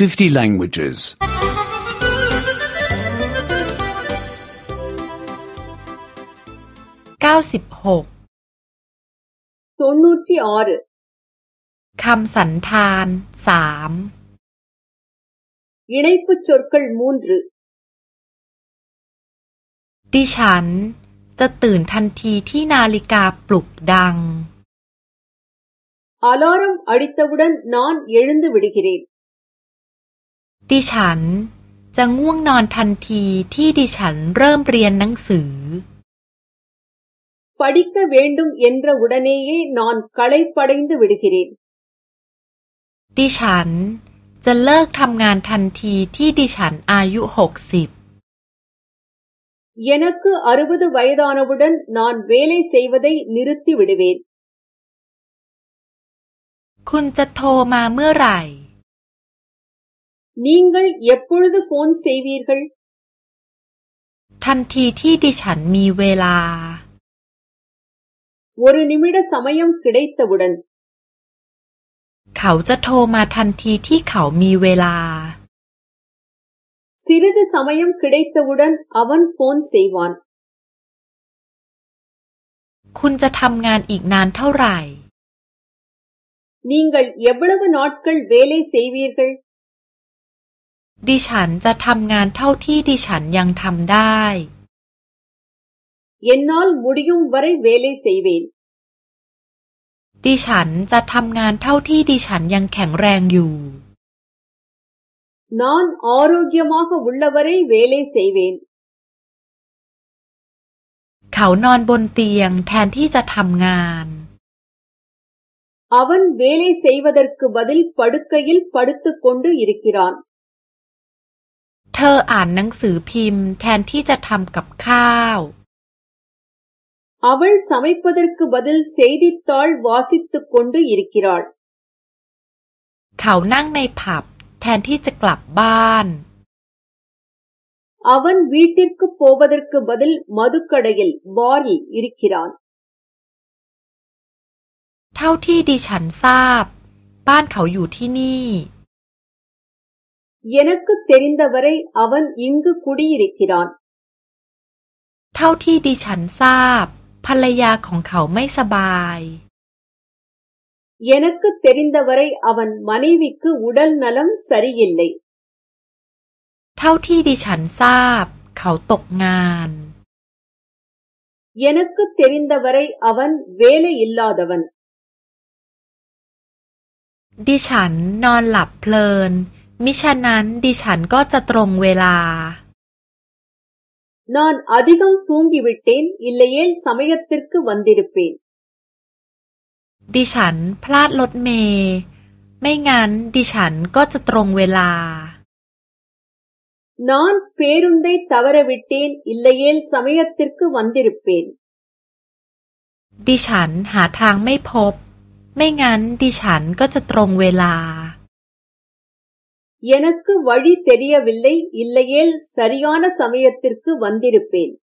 50 languages. 96 96คำสันธานสามยินัยปุจรกลมูนรดิฉันจะตื่นทันทีที่นาฬิกาปลุกดังอ ல ா ர ம ் அ ட ต த ் த வ ுน ன นนย ன น எ ழ นด் த ு வ ி ட ு க ிดิฉันจะง่วงนอนทันทีที่ดิฉันเริ่มเรียนหนังสือปัดิกะเวนดุงเย็นระวุดานีเยงนอนกลายปัดินดวิดกิรินดิฉันจะเลิกทำงานทันทีที่ดิฉันอายุหกสิบเยนักกอรุบดุไวยดอนอวุดันนอนเวเลยเซยวดายนิรุตติวิดเวน คุณจะโทรมาเมื่อไหร่นิ ங งกั்ยับปุ ழ ு த ு போன் ச ெ ய ் வ ீ ர ்ทันทีที่ดิฉันมีเวลาวันนิมิดะสมัยยัมคิดได้ตะบุดันเขาจะโทรมาทันทีที่เขามีเวลาสิริดะสมัยยัมคิดได้ตะบุดันอวันฟอนเซวันคุณจะทำงานอีกนานเท่าไหร่นิ่งกัลเยบบลวะนอตกัลเวเลเซวีร์กัลดิฉันจะทำงานเท่าที่ดิฉันยังทำได้ เย็นนอลมุดยุ่มวันเวลีเซเวนดิฉันจะทำงานเท่าที่ดิฉันยังแข็งแรงอยู่ นอนอโรกยมอกบุลลวันเวลีเซเวนเขานอนบนเตียงแทนที่จะทำงาน อวันเวลีเซยวัดรักบัดลปัดกัยลปัดตุกคนดูยิริกิรันธออ่านหนังสือพิมพ์แทนที่จะทำกับข้าวอาวันสมัยปัดร์กบดลเซดิตทอลวาสิตคุณดูยิริกิรอลเขานั่งในผับแทนที่จะกลับบ้านอาวันวีติร์กปูบดร์กบดลมาดุกระดกลบอรยิริกิรอลเท่าที่ดิฉันทราบ บ้านเขาอยู่ที่นี่ எனக்கு தெரிந்தவரை அவன் இங்கு குடியிருக்கிறான் เท่าที่ดิฉันทราบภรรยาของเขาไม่สบาย எனக்கு தெரிந்தவரை அவன் மனைவிக்கு உடல் நலம் சரியில்லை เท่าที่ดิฉันทราบ เขาตกงาน எனக்கு தெரிந்தவரை அவன் வேலை இல்லாதவன் ดิฉันนอนหลับเพลินมิฉะนั้นดิฉันก็จะตรงเวลานอนอดีกังทุ่งกีบิตเตนอิเลเยลสมัยติร์กวันดิริปินดิฉัน พลาดรถเมย์ไม่งั้น ดิฉันก็จะตรงเวลา น้อนเพรุนไดทาวเระวิเตนอิเลเยลสมัยติร์กวันดิริปินดิฉันหาทางไม่พบ ไม่งั้น ดิฉันก็จะตรงเวลา எனக்கு வழி தெரியவில்லை இல்லையேல் சரியான சமயத்திற்கு வந்திருப்பேன்.